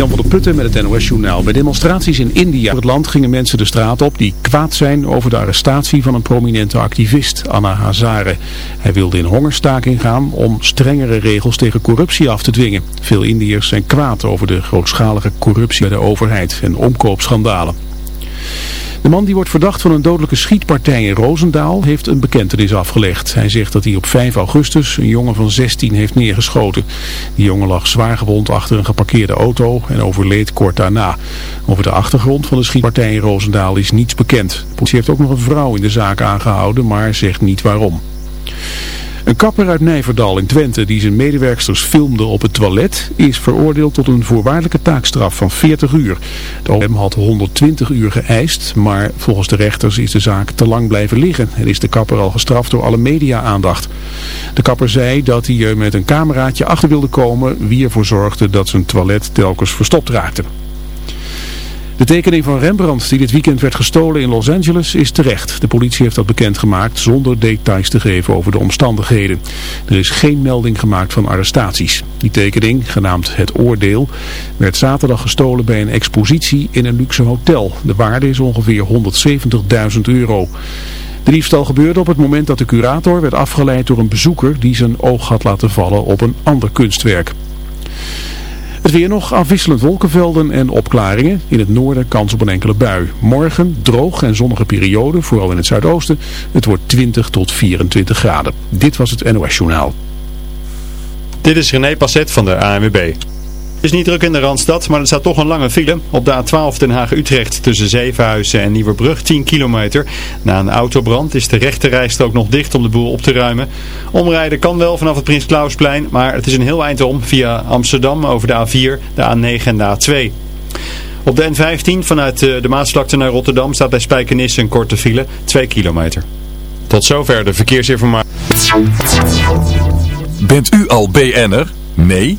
Jan van der Putten met het NOS-journaal. Bij demonstraties in India het land gingen mensen de straat op die kwaad zijn over de arrestatie van een prominente activist, Anna Hazare. Hij wilde in hongerstaking gaan om strengere regels tegen corruptie af te dwingen. Veel Indiërs zijn kwaad over de grootschalige corruptie bij de overheid en omkoopschandalen. De man die wordt verdacht van een dodelijke schietpartij in Roosendaal heeft een bekentenis afgelegd. Hij zegt dat hij op 5 augustus een jongen van 16 heeft neergeschoten. Die jongen lag zwaar gewond achter een geparkeerde auto en overleed kort daarna. Over de achtergrond van de schietpartij in Roosendaal is niets bekend. De politie heeft ook nog een vrouw in de zaak aangehouden, maar zegt niet waarom. Een kapper uit Nijverdal in Twente die zijn medewerksters filmde op het toilet is veroordeeld tot een voorwaardelijke taakstraf van 40 uur. De OM had 120 uur geëist, maar volgens de rechters is de zaak te lang blijven liggen en is de kapper al gestraft door alle media-aandacht. De kapper zei dat hij er met een cameraatje achter wilde komen wie ervoor zorgde dat zijn toilet telkens verstopt raakte. De tekening van Rembrandt die dit weekend werd gestolen in Los Angeles is terecht. De politie heeft dat bekendgemaakt zonder details te geven over de omstandigheden. Er is geen melding gemaakt van arrestaties. Die tekening, genaamd Het Oordeel, werd zaterdag gestolen bij een expositie in een luxe hotel. De waarde is ongeveer 170.000 euro. De diefstal gebeurde op het moment dat de curator werd afgeleid door een bezoeker die zijn oog had laten vallen op een ander kunstwerk. Het weer nog afwisselend wolkenvelden en opklaringen. In het noorden kans op een enkele bui. Morgen droog en zonnige periode, vooral in het zuidoosten. Het wordt 20 tot 24 graden. Dit was het NOS Journaal. Dit is René Passet van de ANWB. Het is niet druk in de Randstad, maar er staat toch een lange file. Op de A12 Den Haag-Utrecht tussen Zevenhuizen en Nieuwerbrug 10 kilometer. Na een autobrand is de rechte ook nog dicht om de boel op te ruimen. Omrijden kan wel vanaf het Prins Klausplein, maar het is een heel eind om via Amsterdam over de A4, de A9 en de A2. Op de N15 vanuit eh, de Maasvlakte naar Rotterdam staat bij Spijkenisse een korte file, 2 kilometer. Tot zover de verkeersinformatie. Bent u al BN'er? Nee?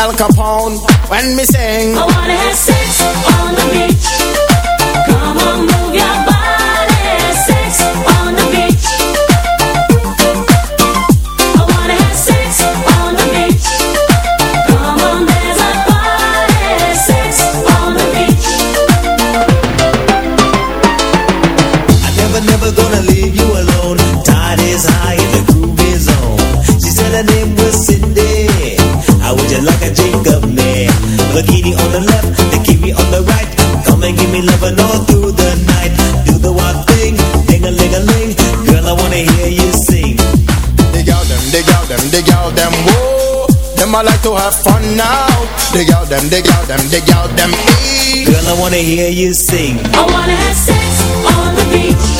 Al Capone when me sing. to have fun now. Dig out them, dig out them, dig out them. Girl, I wanna hear you sing. I wanna have sex on the beach.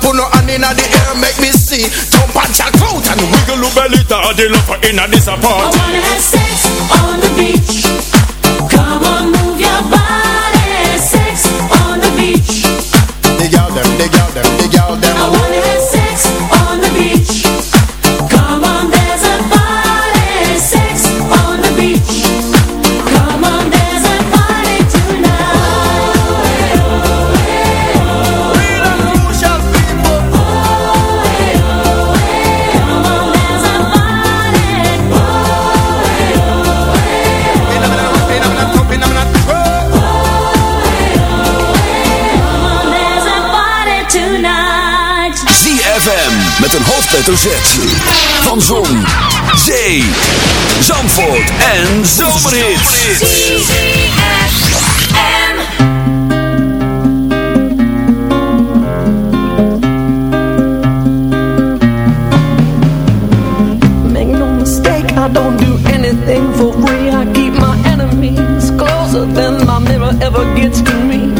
Girl, no hand in the air, make me see. Jump and jack out and wiggle your belly. Tell love for in a apart. I wanna have sex on the beach. hoofdletter Z. Van Zon, Zee, Zandvoort en Zomerhits. Make no mistake, I don't do anything for free. I keep my enemies closer than my mirror ever gets to me.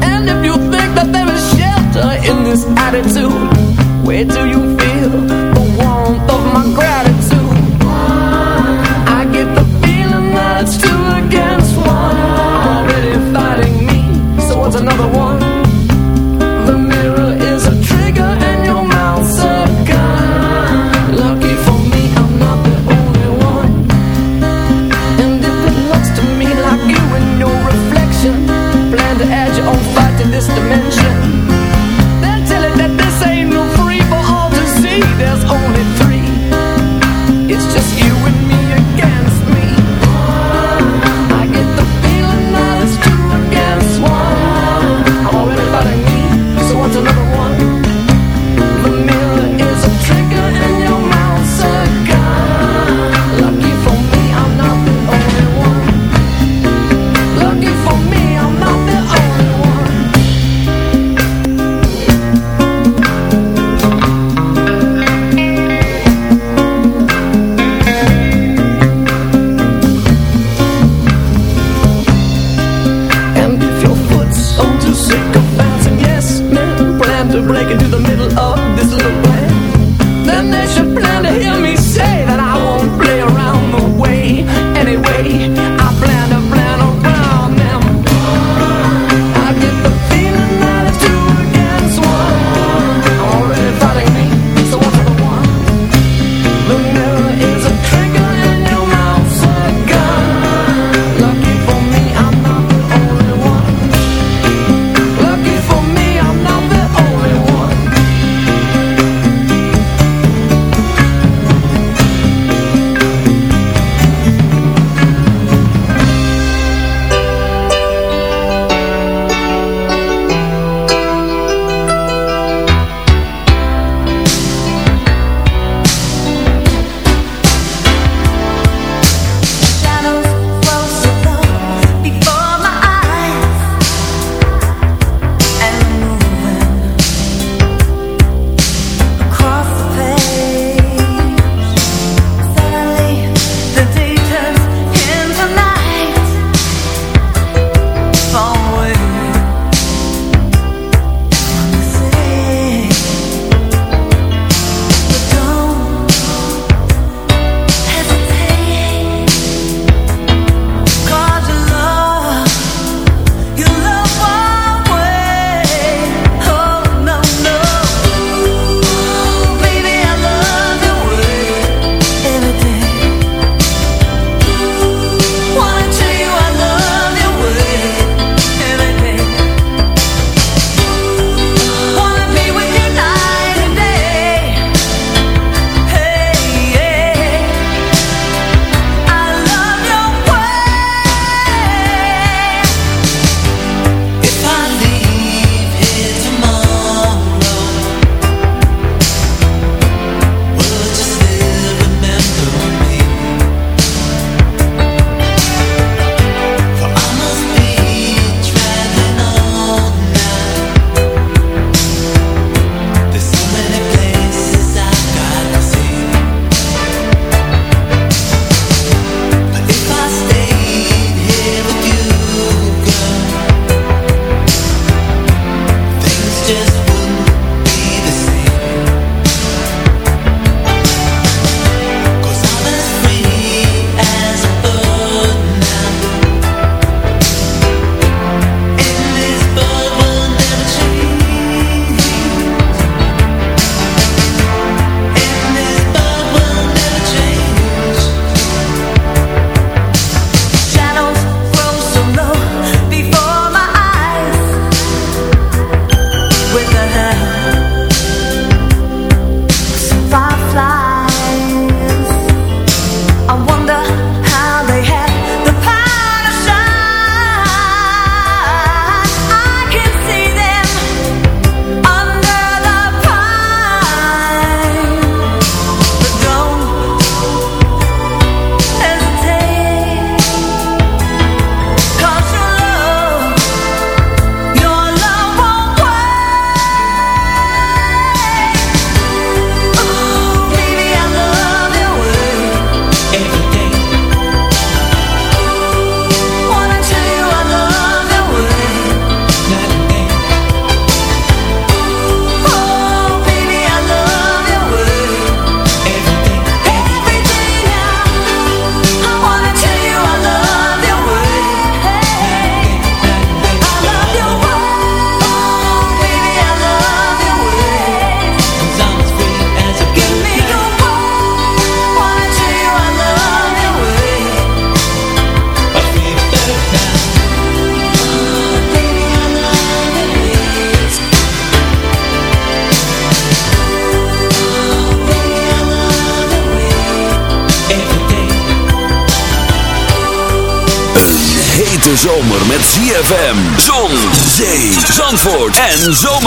And if you think that there is shelter in this attitude, where do you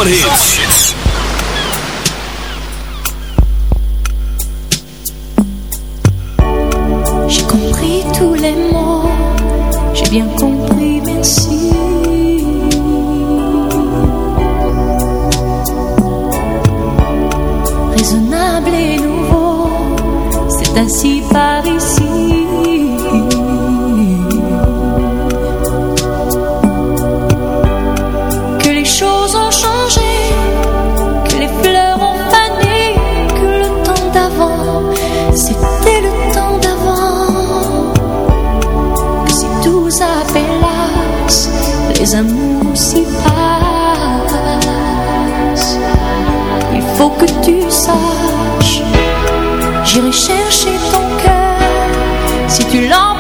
zomerhits. faut que tu saches, j'irai chercher ton cœur. Si tu l'en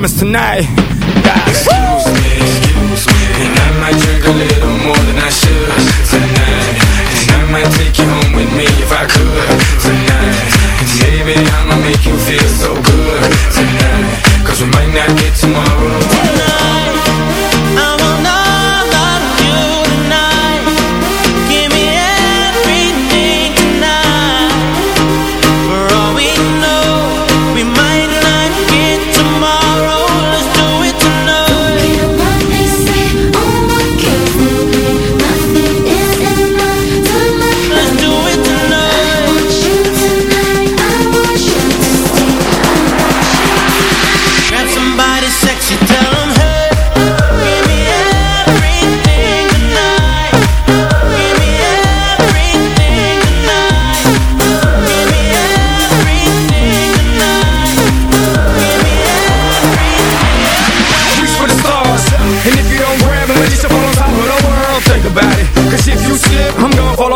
promise tonight.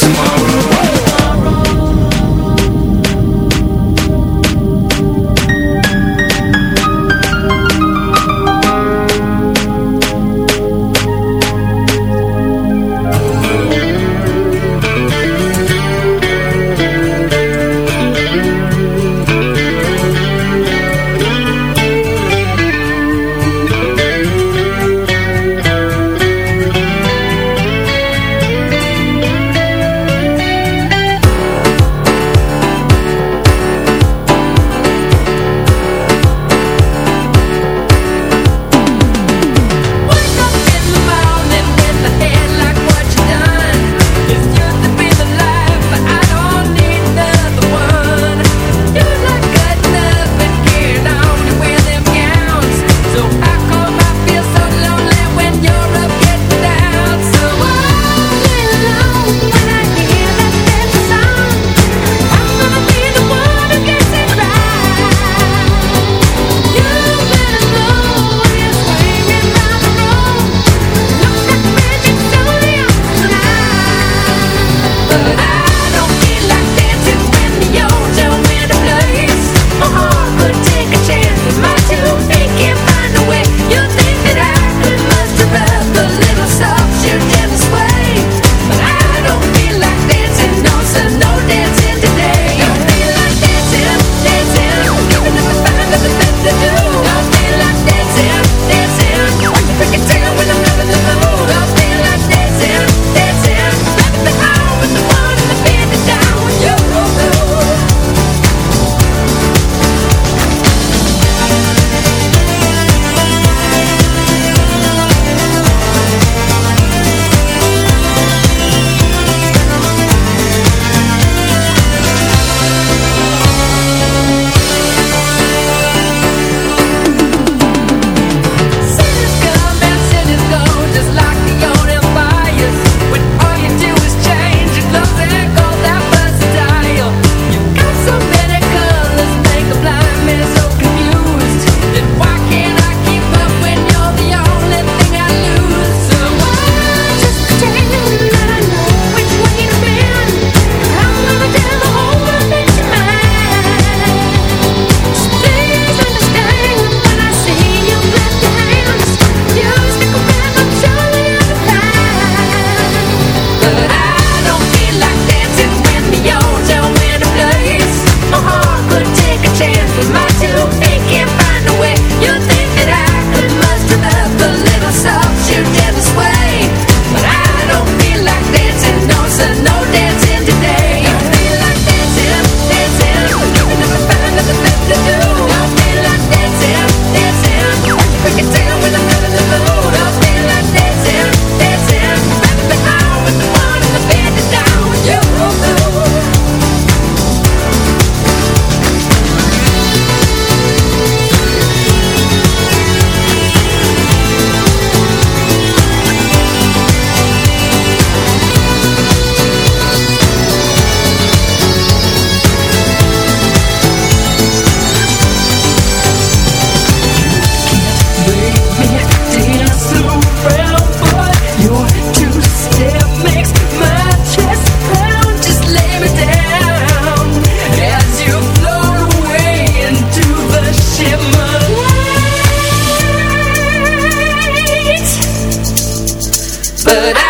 tomorrow. but I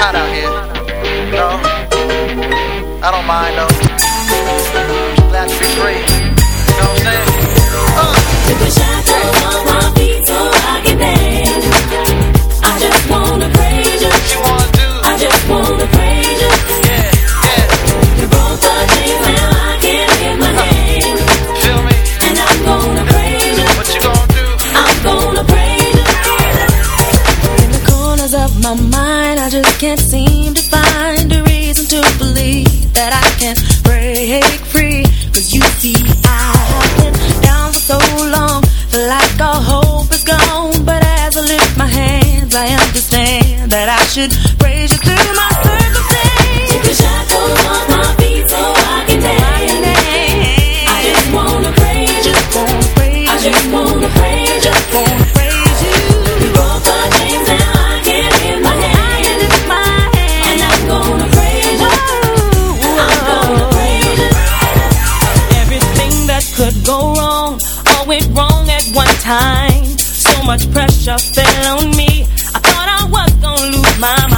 Hot out here. No, I don't mind though. Glad to be free. time. So much pressure fell on me. I thought I was gonna lose my mind.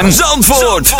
ZFM Zandvoort.